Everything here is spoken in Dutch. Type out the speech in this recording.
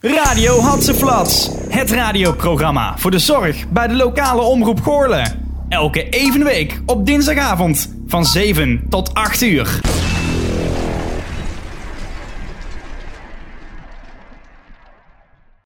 Radio Hatseflats. Het radioprogramma voor de zorg bij de lokale omroep Goorlen. Elke even week op dinsdagavond van 7 tot 8 uur.